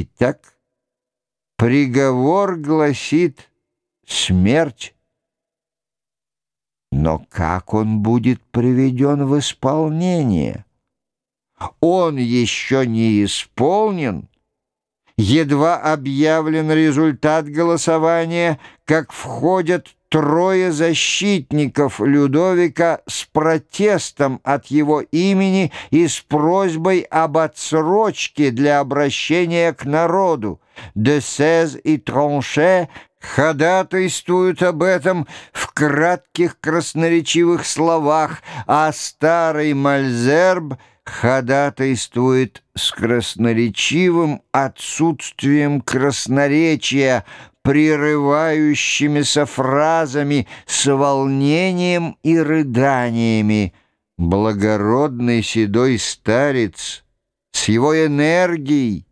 Итак, приговор гласит смерть. Но как он будет приведен в исполнение? Он еще не исполнен, едва объявлен результат голосования, как входят трое защитников Людовика с протестом от его имени и с просьбой об отсрочке для обращения к народу. Десез и Тронше ходатайствуют об этом в кратких красноречивых словах, а старый Мальзерб ходатайствует с красноречивым отсутствием красноречия, прерывающимися фразами, с волнением и рыданиями. Благородный седой старец с его энергией,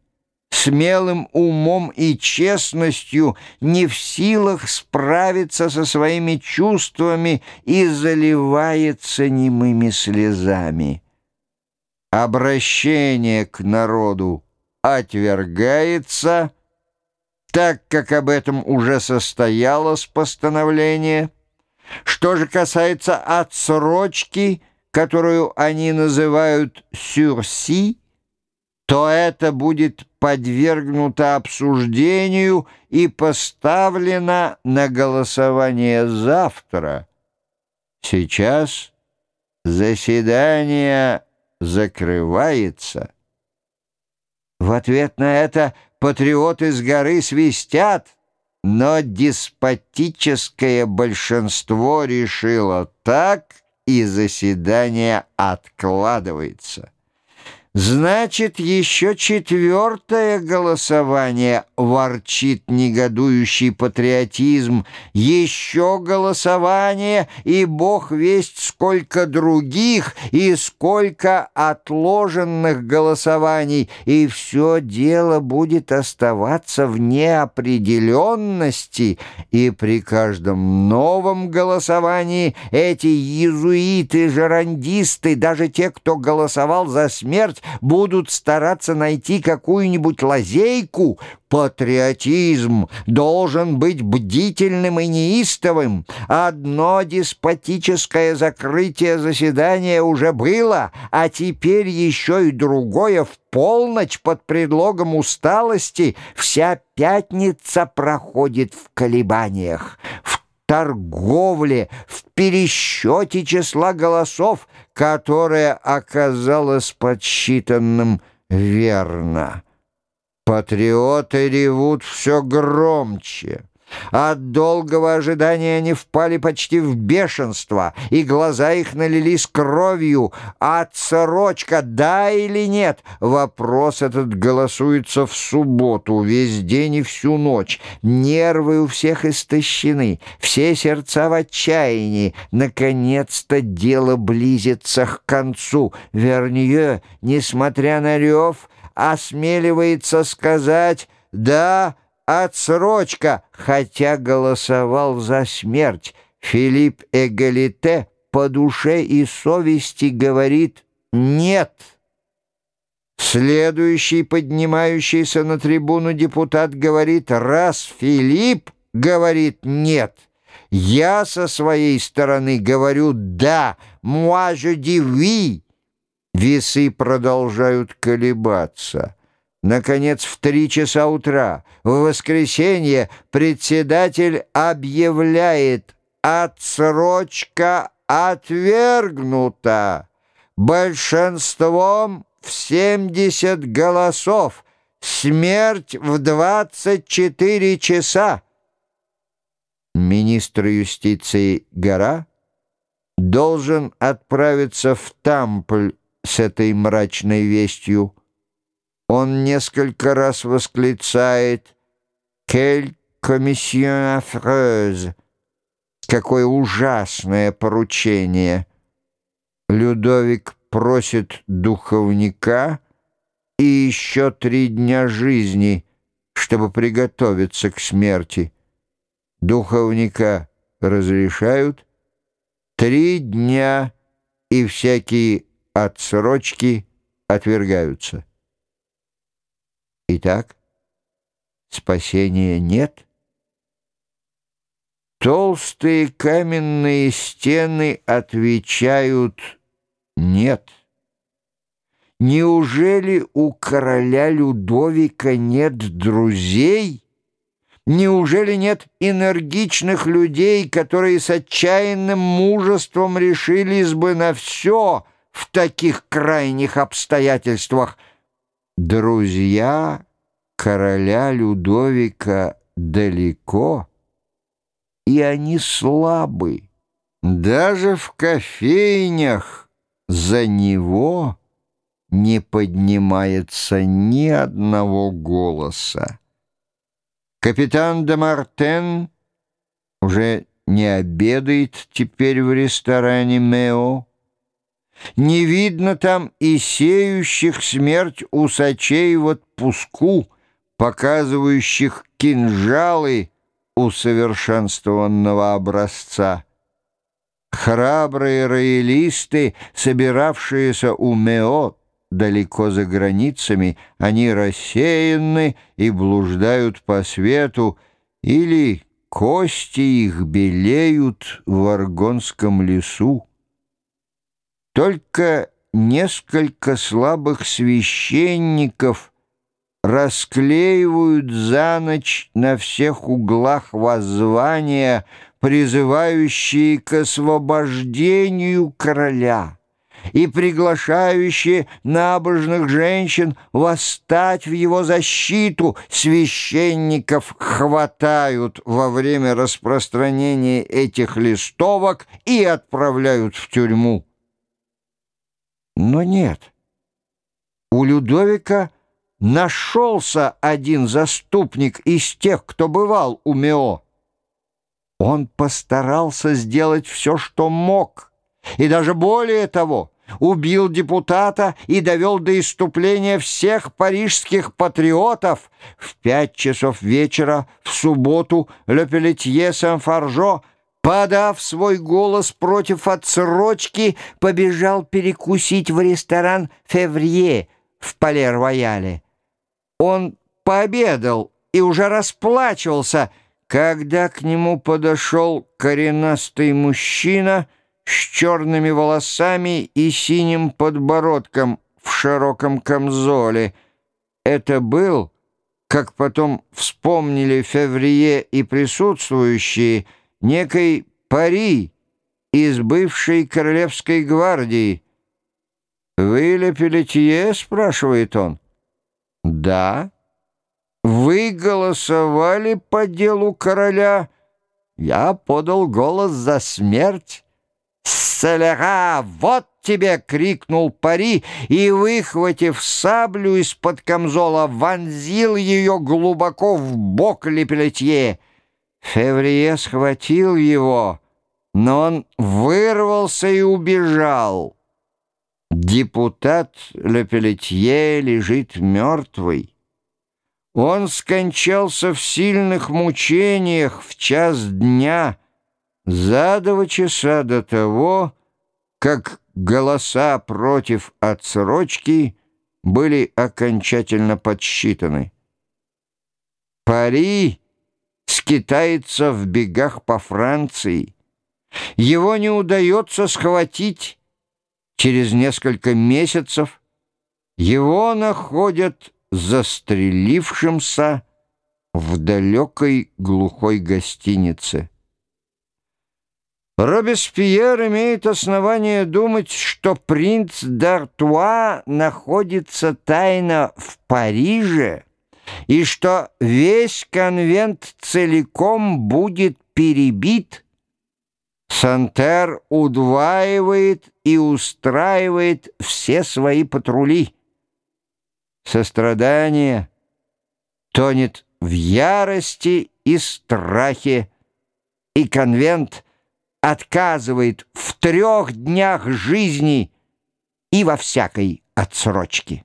смелым умом и честностью не в силах справиться со своими чувствами и заливается немыми слезами. Обращение к народу отвергается, так как об этом уже состоялось постановление. Что же касается отсрочки, которую они называют «сюрси», то это будет подвергнуто обсуждению и поставлено на голосование завтра. Сейчас заседание закрывается. В ответ на это патриоты с горы свистят, но деспотическое большинство решило так, и заседание откладывается. Значит, еще четвертое голосование, ворчит негодующий патриотизм. Еще голосование, и бог весть сколько других, и сколько отложенных голосований, и все дело будет оставаться в неопределенности, и при каждом новом голосовании эти иезуиты-жерандисты, даже те, кто голосовал за смерть, будут стараться найти какую-нибудь лазейку, патриотизм должен быть бдительным и неистовым. Одно деспотическое закрытие заседания уже было, а теперь еще и другое в полночь под предлогом усталости. Вся пятница проходит в колебаниях, торговле, в пересчете числа голосов, которое оказалось подсчитанным верно. Патриоты ревут все громче. От долгого ожидания они впали почти в бешенство, и глаза их налились кровью. Отсрочка, да или нет? Вопрос этот голосуется в субботу, весь день и всю ночь. Нервы у всех истощены, все сердца в отчаянии. Наконец-то дело близится к концу. Вернее, несмотря на рев, осмеливается сказать «да», Отсрочка, хотя голосовал за смерть. Филипп Эгалите по душе и совести говорит «нет». Следующий поднимающийся на трибуну депутат говорит «раз Филипп говорит «нет». Я со своей стороны говорю «да», «moi je dis oui». Весы продолжают колебаться. Наконец, в три часа утра, в воскресенье, председатель объявляет «Отсрочка отвергнута» большинством в 70 голосов, смерть в 24 часа. Министр юстиции Гора должен отправиться в Тампль с этой мрачной вестью. Он несколько раз восклицает «Кель комиссион афреuse!» Какое ужасное поручение! Людовик просит духовника и еще три дня жизни, чтобы приготовиться к смерти. Духовника разрешают три дня, и всякие отсрочки отвергаются. Итак, спасения нет. Толстые каменные стены отвечают «нет». Неужели у короля Людовика нет друзей? Неужели нет энергичных людей, которые с отчаянным мужеством решились бы на все в таких крайних обстоятельствах? Друзья короля Людовика далеко, и они слабы. Даже в кофейнях за него не поднимается ни одного голоса. Капитан де Мартен уже не обедает теперь в ресторане «Мео». Не видно там и сеющих смерть усачей в отпуску, показывающих кинжалы усовершенствованного образца. Храбрые роялисты, собиравшиеся у Мео, далеко за границами, они рассеяны и блуждают по свету, или кости их белеют в Аргонском лесу. Только несколько слабых священников расклеивают за ночь на всех углах воззвания, призывающие к освобождению короля и приглашающие набожных женщин восстать в его защиту, священников хватают во время распространения этих листовок и отправляют в тюрьму. Но нет, у Людовика нашелся один заступник из тех, кто бывал у Мео. Он постарался сделать все, что мог, и даже более того — убил депутата и довел до иступления всех парижских патриотов. В пять часов вечера в субботу Ле Пелетье Сен-Фаржо, подав свой голос против отсрочки, побежал перекусить в ресторан «Феврье» в Пале-Рояле. Он пообедал и уже расплачивался, когда к нему подошел коренастый мужчина — с черными волосами и синим подбородком в широком камзоле. Это был, как потом вспомнили Феврие и присутствующие, некой Пари из бывшей королевской гвардии. «Вы Ле Пелетье?» — спрашивает он. «Да». «Вы голосовали по делу короля?» «Я подал голос за смерть». «Солера, вот тебе!» — крикнул Пари и, выхватив саблю из-под камзола, вонзил ее глубоко в бок Лепелетье. Феврие схватил его, но он вырвался и убежал. Депутат Лепелетье лежит мертвый. Он скончался в сильных мучениях в час дня — за два часа до того, как голоса против отсрочки были окончательно подсчитаны. Пари скитается в бегах по Франции. Его не удается схватить. Через несколько месяцев его находят застрелившимся в далекой глухой гостинице. Робеспьер имеет основание думать, что принц Д'Артуа находится тайно в Париже и что весь конвент целиком будет перебит. Сантер удваивает и устраивает все свои патрули. Сострадание тонет в ярости и страхе, и конвент — отказывает в трех днях жизни и во всякой отсрочке.